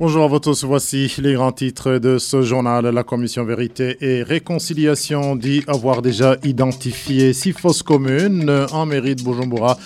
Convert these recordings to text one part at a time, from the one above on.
Bonjour à vous tous, voici les grands titres de ce journal. La commission Vérité et Réconciliation dit avoir déjà identifié six fausses communes en mairie de Bujumbura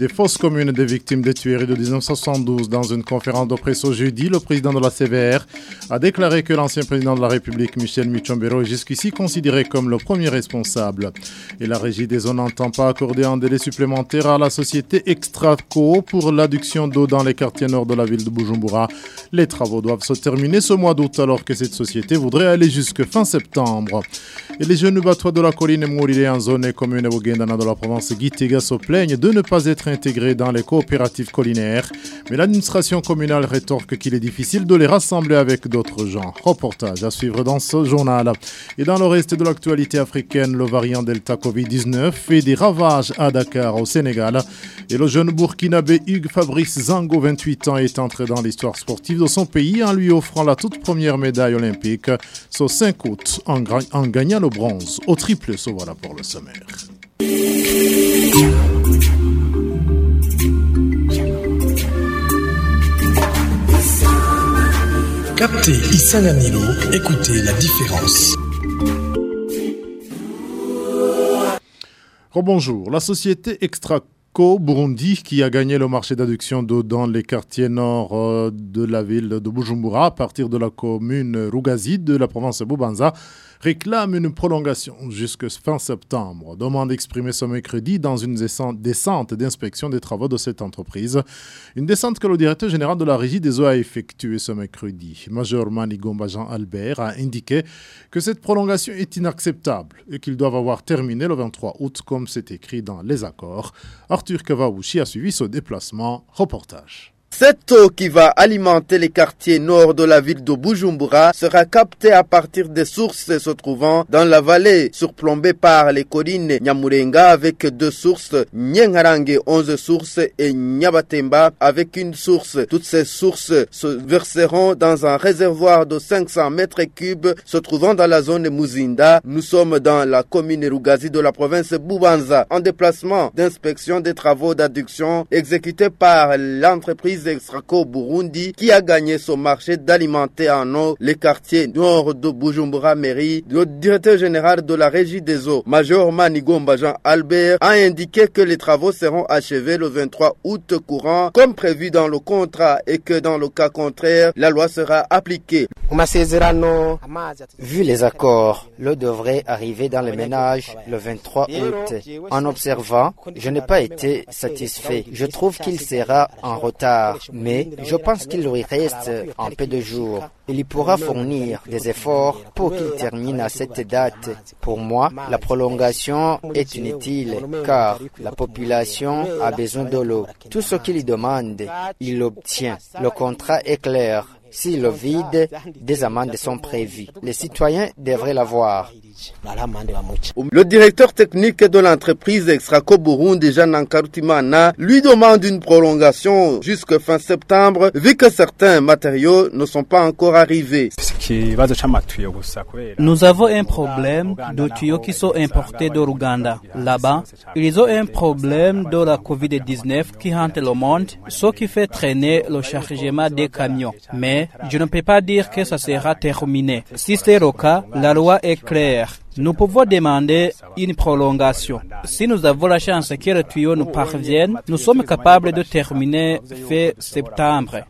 des fausses communes des victimes des tueries de 1972. Dans une conférence de presse au jeudi, le président de la CVR a déclaré que l'ancien président de la République, Michel Michombero, est jusqu'ici considéré comme le premier responsable. Et la régie des eaux n'entend pas accorder un délai supplémentaire à la société Extraco pour l'adduction d'eau dans les quartiers nord de la ville de Bujumbura. Les travaux doivent se terminer ce mois d'août alors que cette société voudrait aller jusque fin septembre. Et les jeunes batois de la colline Mourilé en zone commune Bougendana de la province Gitega se plaignent de ne pas être intégrés dans les coopératives collinaires. Mais l'administration communale rétorque qu'il est difficile de les rassembler avec d'autres gens. Reportage à suivre dans ce journal. Et dans le reste de l'actualité africaine, le variant Delta Covid-19 fait des ravages à Dakar, au Sénégal. Et le jeune burkinabé Hugues Fabrice Zango, 28 ans, est entré dans l'histoire sportive de son pays en lui offrant la toute première médaille olympique ce 5 août en, gagnant le bronze au triple. Voilà pour le sommaire. Captez Isanganilo, écoutez la différence. Rebonjour. La société Extraco Burundi, qui a gagné le marché d'adduction d'eau dans les quartiers nord euh, de la ville de Bujumbura, à partir de la commune Rugazi de la province de Bubanza, réclame une prolongation jusqu'à fin septembre. Demande exprimée ce mercredi dans une descente d'inspection des travaux de cette entreprise. Une descente que le directeur général de la régie des eaux a effectuée ce mercredi. Major Manigomba Jean Albert a indiqué que cette prolongation est inacceptable et qu'ils doivent avoir terminé le 23 août comme c'est écrit dans les accords. Arthur Kavaouchi a suivi ce déplacement. Reportage. Cette eau qui va alimenter les quartiers nord de la ville de Bujumbura sera captée à partir des sources se trouvant dans la vallée surplombée par les collines Nyamurenga avec deux sources, Nyengarange 11 sources et Nyabatemba avec une source. Toutes ces sources se verseront dans un réservoir de 500 mètres cubes se trouvant dans la zone Muzinda. Nous sommes dans la commune Rugazi de la province Bubanza en déplacement d'inspection des travaux d'adduction exécutés par l'entreprise Burundi qui a gagné son marché d'alimenter en eau les quartiers nord de Bujumbura Mairie. Le directeur général de la régie des eaux, Major Manigomba Jean Albert, a indiqué que les travaux seront achevés le 23 août courant comme prévu dans le contrat et que dans le cas contraire, la loi sera appliquée. Vu les accords, l'eau devrait arriver dans les ménages le 23 août. En observant, je n'ai pas été satisfait. Je trouve qu'il sera en retard, mais je pense qu'il lui reste un peu de jours. Il pourra fournir des efforts pour qu'il termine à cette date. Pour moi, la prolongation est inutile car la population a besoin de l'eau. Tout ce qu'il demande, il l'obtient. Le contrat est clair. Si le vide, des amendes sont prévues. Les citoyens devraient l'avoir. Le directeur technique de l'entreprise Extraco Burundi, Jean Ankarutimana, lui demande une prolongation jusqu'à fin septembre, vu que certains matériaux ne sont pas encore arrivés. Nous avons un problème de tuyaux qui sont importés de Ruganda. Là-bas, ils ont un problème de la COVID-19 qui hante le monde, ce qui fait traîner le chargement des camions. Mais je ne peux pas dire que ça sera terminé. Si c'est le cas, la loi est claire. Nous pouvons demander une prolongation. Si nous avons la chance que le tuyau nous parvienne, nous sommes capables de terminer fin septembre.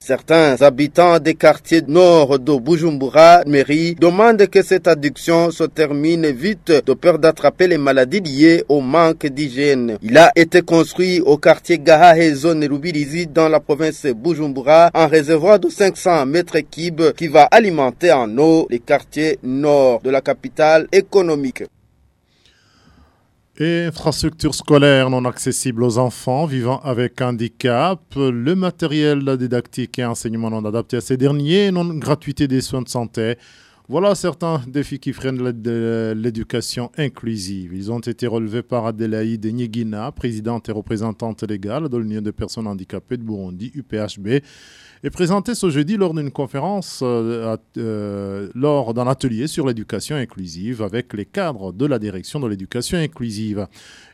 Certains habitants des quartiers nord de Bujumbura, mairie, demandent que cette adduction se termine vite de peur d'attraper les maladies liées au manque d'hygiène. Il a été construit au quartier Gahahe, zone Rubirizi, dans la province Bujumbura, un réservoir de 500 mètres cubes qui va alimenter en eau les quartiers nord de la capitale économique. Infrastructures scolaires non accessibles aux enfants vivant avec handicap, le matériel didactique et enseignement non adapté à ces derniers, non gratuité des soins de santé. Voilà certains défis qui freinent l'éducation inclusive. Ils ont été relevés par Adélaïde Nyegina, présidente et représentante légale de l'Union des personnes handicapées de Burundi, UPHB. est présenté ce jeudi lors d'une conférence, euh, euh, lors d'un atelier sur l'éducation inclusive avec les cadres de la direction de l'éducation inclusive.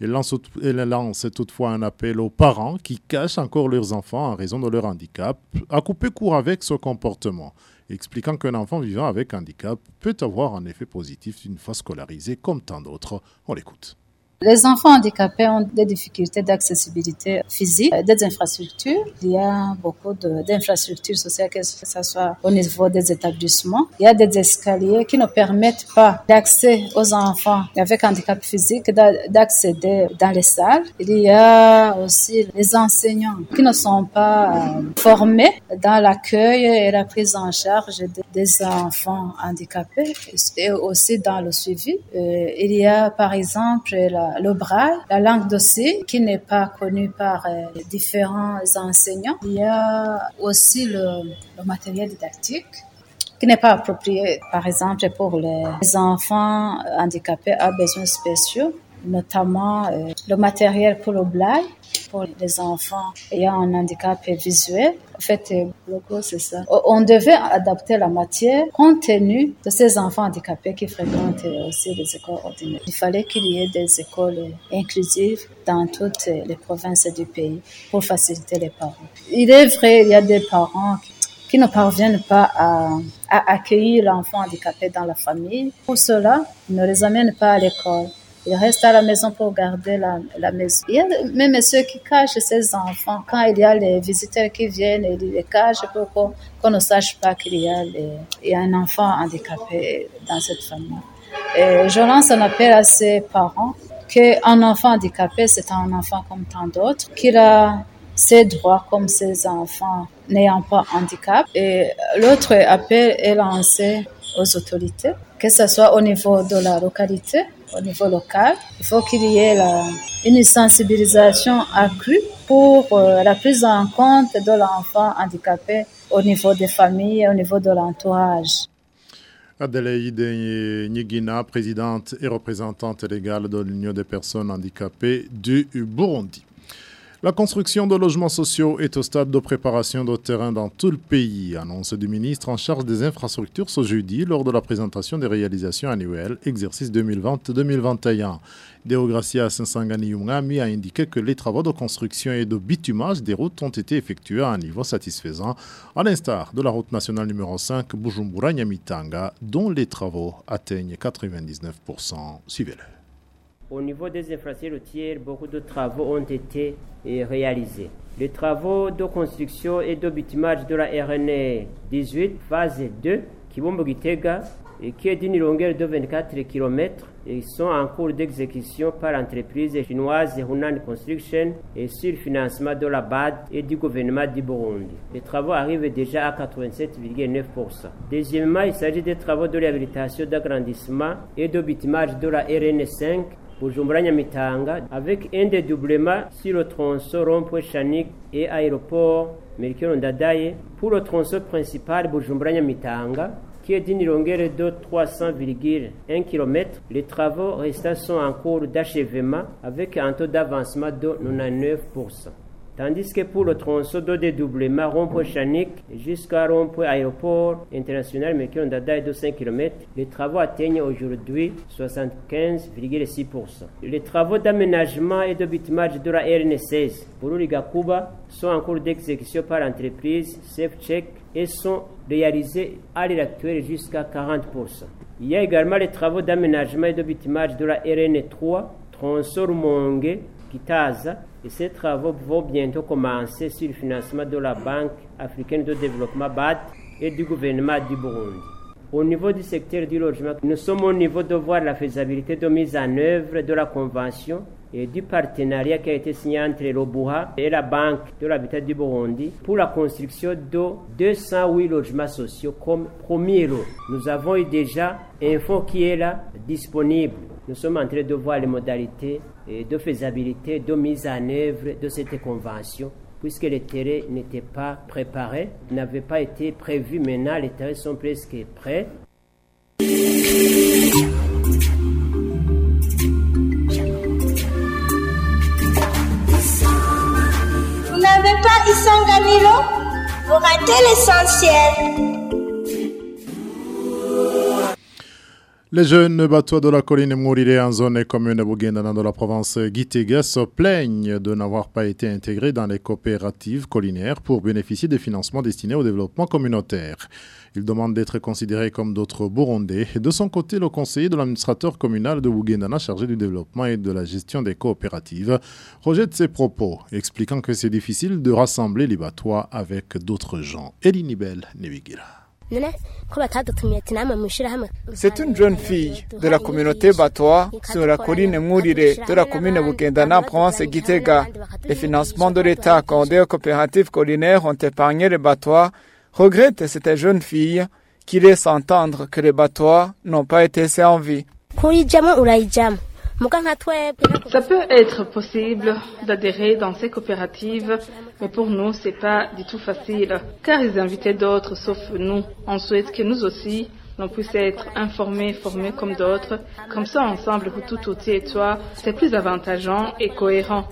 Elle lance, elle lance toutefois un appel aux parents qui cachent encore leurs enfants en raison de leur handicap à couper court avec ce comportement expliquant qu'un enfant vivant avec handicap peut avoir un effet positif une fois scolarisé comme tant d'autres. On l'écoute. Les enfants handicapés ont des difficultés d'accessibilité physique, des infrastructures. Il y a beaucoup d'infrastructures sociales, que ce soit au niveau des établissements. Il y a des escaliers qui ne permettent pas d'accès aux enfants avec handicap physique d'accéder dans les salles. Il y a aussi les enseignants qui ne sont pas euh, formés dans l'accueil et la prise en charge des enfants handicapés et aussi dans le suivi. Euh, il y a par exemple la le braille, la langue d'ossi, qui n'est pas connue par euh, différents enseignants. Il y a aussi le, matériel didactique qui n'est pas approprié, par exemple, pour les enfants handicapés à besoins spéciaux, notamment euh, le matériel pour le braille pour les enfants ayant un handicap visuel. En fait, euh, c'est ça. On devait adapter la matière compte tenu de ces enfants handicapés qui fréquentent aussi les écoles ordinaires. Il fallait qu'il y ait des écoles inclusives dans toutes les provinces du pays pour faciliter les parents. Il est vrai, il y a des parents qui ne parviennent pas à, à accueillir l'enfant handicapé dans la famille. Pour cela, ils ne les amènent pas à l'école. Il reste à la maison pour garder la, la maison. Il y a même ceux qui cachent ses enfants. Quand il y a les visiteurs qui viennent, ils les cachent pour qu'on ne sache pas qu'il y, a y a un enfant handicapé dans cette famille. Je lance un appel à ses parents qu'un enfant handicapé, c'est un enfant comme tant d'autres, qu'il a ses droits comme ses enfants n'ayant pas handicap. Et l'autre appel est lancé aux autorités, que ce soit au niveau de la localité au niveau local. Il faut qu'il y ait une sensibilisation accrue pour euh, la prise en compte de l'enfant handicapé au niveau des familles au niveau de l'entourage. Adelaide Nyigina, présidente et représentante légale de l'Union des personnes handicapées du Burundi. La construction de logements sociaux est au stade de préparation de terrain dans tout le pays, annonce du ministre en charge des infrastructures ce jeudi lors de la présentation des réalisations annuelles exercice 2020-2021. Deogracia Sensangani a indiqué que les travaux de construction et de bitumage des routes ont été effectués à un niveau satisfaisant, à l'instar de la route nationale numéro 5 Bujumbura-Nyamitanga, dont les travaux atteignent 99%. Suivez-le. Au niveau des infrastructures routières, beaucoup de travaux ont été eh, réalisés. Les travaux de construction et de bitumage de la RN 18, phase 2, Kibombo Gitega, qui est d'une longueur de 24 km, et sont en cours d'exécution par l'entreprise chinoise Hunan Construction et sur financement de la BAD et du gouvernement du Burundi. Les travaux arrivent déjà à 87,9%. Deuxièmement, il s'agit des travaux de réhabilitation d'agrandissement et de bitumage de la RN5 Bujumbura-Nyamitanga avec un dédoublement sur le tronçon rond-point et aéroport Melchior Ndadaye pour le tronçon principal Bujumbura-Nyamitanga qui est d'une longueur de 300,1 km. Les travaux restants sont en cours d'achèvement avec un taux d'avancement de 99%. Tandis que pour le tronçon de dédoublement rond-point Chanik jusqu'à rond-point aéroport international Dada de 5 km, les travaux atteignent aujourd'hui 75,6%. Les travaux d'aménagement et de bitumage de la RN16 pour Gakuba sont en cours d'exécution par l'entreprise SafeCheck et sont réalisés à l'heure actuelle jusqu'à 40%. Il y a également les travaux d'aménagement et de bitumage de la RN3, tronçon Rumonge, Kitaza, et ces travaux vont bientôt commencer sur le financement de la Banque africaine de développement BAD et du gouvernement du Burundi. Au niveau du secteur du logement, nous sommes au niveau de voir la faisabilité de mise en œuvre de la convention et du partenariat qui a été signé entre l'Obuha et la Banque de l'Habitat du Burundi pour la construction de 208 logements sociaux comme premier lot. Nous avons déjà un fonds qui est là disponible. Nous sommes en train de voir les modalités de faisabilité, de mise en œuvre de cette convention puisque les terrains n'étaient pas préparés, n'avaient pas été prévus. Maintenant, les terrains sont presque prêts. n'avez pas Isanganilo Vous ratez l'essentiel. Les jeunes bateaux de la colline Mouriré en zone commune Bouguendana de la province Gitega se plaignent de n'avoir pas été intégrés dans les coopératives collinaires pour bénéficier des financements destinés au développement communautaire. Ils demandent d'être considérés comme d'autres Burundais. De son côté, le conseiller de l'administrateur communal de Bouguendana chargé du développement et de la gestion des coopératives rejette ses propos, expliquant que c'est difficile de rassembler les batois avec d'autres gens. Elinibel Nevigira. C'est une jeune fille de la communauté Batois sur la colline Mourire de la commune Bukendana, province Gitega. Les financements de l'État accordés aux coopératives collinaires ont épargné les Batois. Regrette cette jeune fille qui laisse entendre que les Batois n'ont pas été servis. Ça peut être possible d'adhérer dans ces coopératives, mais pour nous, c'est pas du tout facile, car ils invitaient d'autres sauf nous. On souhaite que nous aussi, l'on puisse être informés, formés comme d'autres. Comme ça, ensemble, pour tout outil et toi, c'est plus avantageant et cohérent.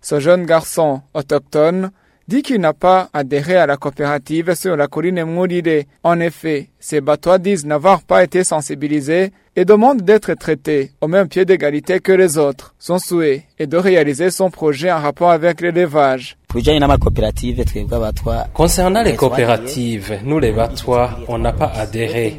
Ce jeune garçon autochtone dit qu'il n'a pas adhéré à la coopérative sur la colline Mouride. En effet, ces batois disent n'avoir pas été sensibilisés et demandent d'être traités au même pied d'égalité que les autres. Son souhait est de réaliser son projet en rapport avec l'élevage. Concernant les coopératives, nous les Batois, on n'a pas adhéré.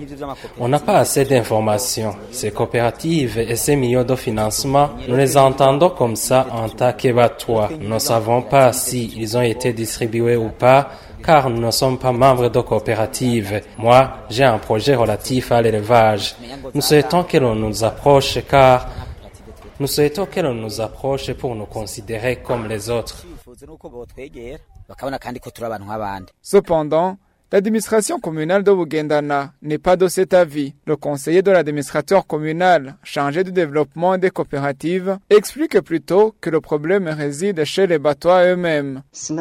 On n'a pas assez d'informations. Ces coopératives et ces millions de financements, nous les entendons comme ça en tant que Batois. Nous ne savons pas si ils ont été distribués ou pas car nous ne sommes pas membres de coopératives. Moi, j'ai un projet relatif à l'élevage. Nous souhaitons que l'on nous approche car nous souhaitons que l'on nous approche pour nous considérer comme les autres. Cependant, L'administration communale de Bugendana n'est pas de cet avis. Le conseiller de l'administrateur communal chargé du développement des coopératives explique plutôt que le problème réside chez les batois eux-mêmes. Ce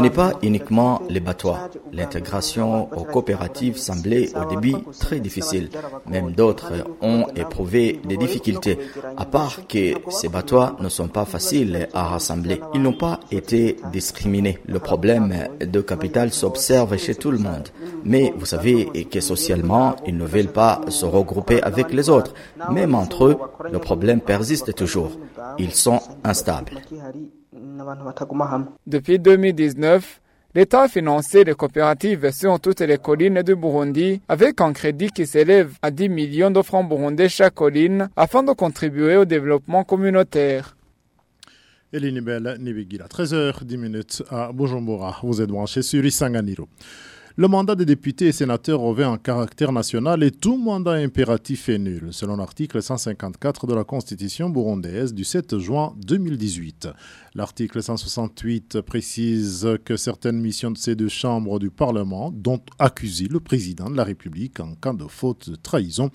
n'est pas uniquement les batois. L'intégration aux coopératives semblait au début très difficile. Même d'autres ont éprouvé des difficultés. À part que ces batois ne sont pas faciles à rassembler. Ils n'ont pas été discriminés. Le problème de capital s'observe chez tout le monde. Mais vous savez que socialement, ils ne veulent pas se regrouper avec les autres. Même entre eux, le problème persiste toujours. Ils sont instables. Depuis 2019, L'État a financé les coopératives sur toutes les collines du Burundi avec un crédit qui s'élève à 10 millions de francs burundais chaque colline afin de contribuer au développement communautaire. Elinibel Nibigila. 13h10 à Bujumbura. Vous êtes branché sur Isanganiro. Le mandat des députés et sénateurs revêt un caractère national et tout mandat impératif est nul, selon l'article 154 de la Constitution burundaise du 7 juin 2018. L'article 168 précise que certaines missions de ces deux chambres du Parlement, dont accusé le président de la République en cas de faute de trahison,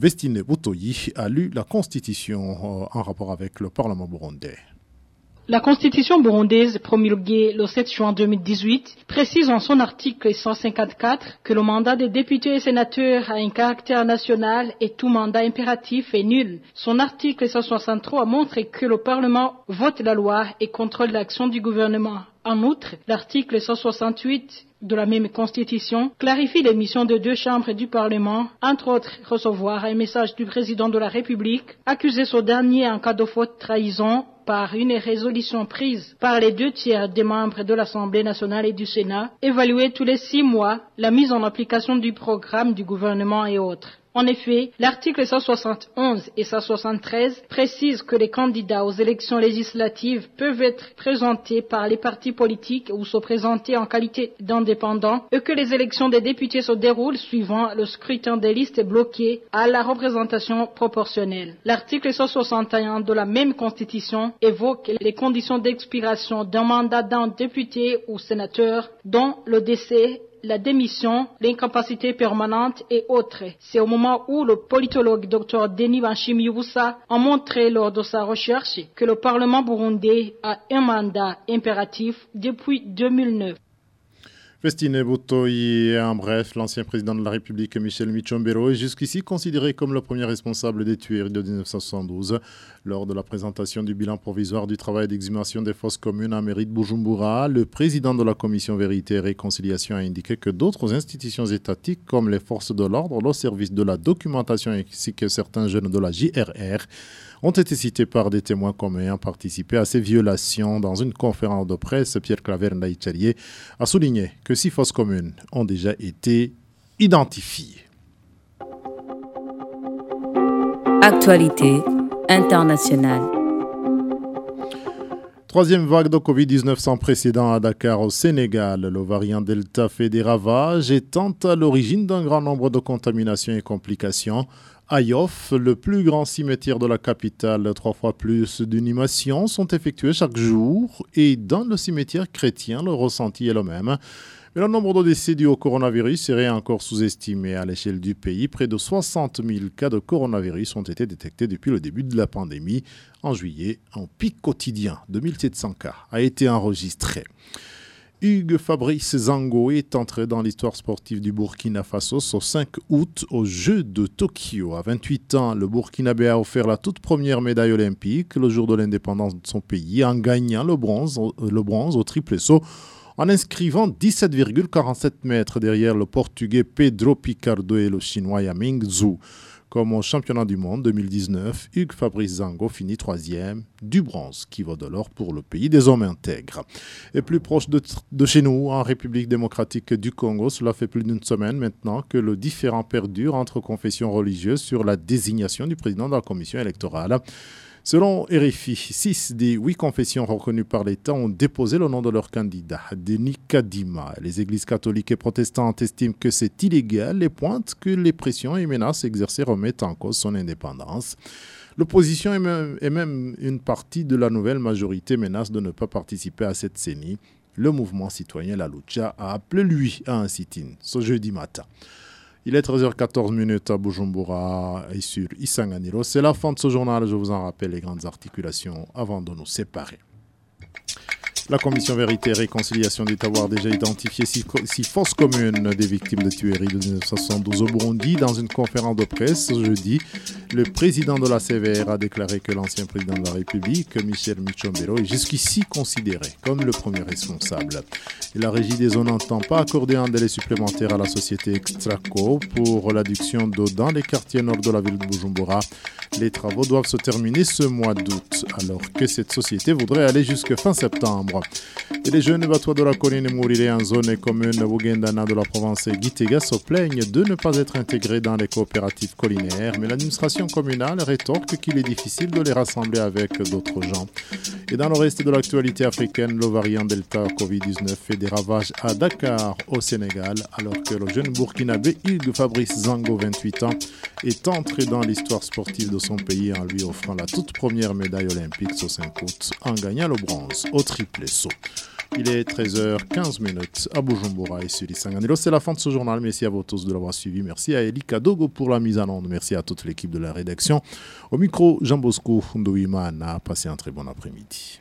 Vestine Boutoyi a lu la Constitution en rapport avec le Parlement burundais. La Constitution burundaise promulguée le 7 juin 2018 précise en son article 154 que le mandat des députés et sénateurs a un caractère national et tout mandat impératif est nul. Son article 163 montre que le Parlement vote la loi et contrôle l'action du gouvernement. En outre, l'article 168 de la même Constitution clarifie les missions de deux chambres du Parlement, entre autres recevoir un message du président de la République, accuser ce dernier en cas de faute trahison par une résolution prise par les deux tiers des membres de l'Assemblée nationale et du Sénat, évaluer tous les six mois la mise en application du programme du gouvernement et autres. En effet, l'article 171 et 173 précisent que les candidats aux élections législatives peuvent être présentés par les partis politiques ou se présenter en qualité d'indépendants et que les élections des députés se déroulent suivant le scrutin des listes bloquées à la représentation proportionnelle. L'article 161 de la même constitution évoque les conditions d'expiration d'un mandat d'un député ou sénateur dont le décès la démission, l'incapacité permanente et autres. C'est au moment où le politologue Dr Denis Banchim Yubusa a montré lors de sa recherche que le Parlement burundais a un mandat impératif depuis 2009. Festine Boutoyi, en bref, l'ancien président de la République Michel Michombero est jusqu'ici considéré comme le premier responsable des tueries de 1972. Lors de la présentation du bilan provisoire du travail d'exhumation des fosses communes à mairie de Bujumbura, le président de la commission Vérité et Réconciliation a indiqué que d'autres institutions étatiques comme les forces de l'ordre, le service de la documentation ainsi que certains jeunes de la JRR ont été cités par des témoins communs ayant participé à ces violations. Dans une conférence de presse, Pierre Claver Ndaïchalier a souligné que six fosses communes ont déjà été identifiées. Actualité internationale. Troisième vague de Covid-19 sans précédent à Dakar au Sénégal. Le variant Delta fait des ravages et tente à l'origine d'un grand nombre de contaminations et complications. À Yoff, le plus grand cimetière de la capitale, trois fois plus d'inhumations sont effectuées chaque jour et dans le cimetière chrétien, le ressenti est le même. Mais le nombre de décès dus au coronavirus serait encore sous-estimé à l'échelle du pays. Près de 60 000 cas de coronavirus ont été détectés depuis le début de la pandémie. En juillet, un pic quotidien de 1700 cas a été enregistré. Hugues Fabrice Zango est entré dans l'histoire sportive du Burkina Faso ce 5 août aux Jeux de Tokyo. À 28 ans, le Burkinabé a offert la toute première médaille olympique le jour de l'indépendance de son pays en gagnant le bronze, au triple saut en inscrivant 17,47 mètres derrière le Portugais Pedro Picardo et le Chinois Yaming Zhu. Comme au championnat du monde 2019, Hugues Fabrice Zango finit troisième du bronze, qui vaut de l'or pour le pays des hommes intègres. Et plus proche de, chez nous, en République démocratique du Congo, cela fait plus d'une semaine maintenant que le différend perdure entre confessions religieuses sur la désignation du président de la commission électorale. Selon RFI, six des huit confessions reconnues par l'État ont déposé le nom de leur candidat, Denis Kadima. Les églises catholiques et protestantes estiment que c'est illégal et pointent que les pressions et menaces exercées remettent en cause son indépendance. L'opposition et même, une partie de la nouvelle majorité menacent de ne pas participer à cette CENI. Le mouvement citoyen La Lucha a appelé lui à un sit-in ce jeudi matin. Il est 13h14 minutes à Bujumbura et sur Isanganiro. C'est la fin de ce journal. Je vous en rappelle les grandes articulations avant de nous séparer. La commission Vérité et Réconciliation dit avoir déjà identifié six, six communes des victimes de tueries de 1972 au Burundi. Dans une conférence de presse jeudi, le président de la CVR a déclaré que l'ancien président de la République, Michel Michombero, est jusqu'ici considéré comme le premier responsable. La régie des eaux n'entend pas accorder un délai supplémentaire à la société Extraco pour l'adduction d'eau dans les quartiers nord de la ville de Bujumbura. Les travaux doivent se terminer ce mois d'août, alors que cette société voudrait aller jusque fin septembre. Et les jeunes batois de la colline Mouriré en zone commune Wugendana de la province Gitega se plaignent de ne pas être intégrés dans les coopératives collinaires, mais l'administration communale rétorque qu'il est difficile de les rassembler avec d'autres gens. Et dans le reste de l'actualité africaine, le variant Delta Covid-19 fait des ravages à Dakar, au Sénégal, alors que le jeune burkinabé Hugues Fabrice Zango, 28 ans, est entré dans l'histoire sportive de son pays en lui offrant la toute première médaille olympique ce 5 août en gagnant le bronze au triple saut. Il est 13h15 minutes à Bujumbura et sur Isanganilo. C'est la fin de ce journal. Merci à vous tous de l'avoir suivi. Merci à Eli Kadogo pour la mise en onde. Merci à toute l'équipe de la rédaction. Au micro, Jean Bosco Ndouimana. Passez un très bon après-midi.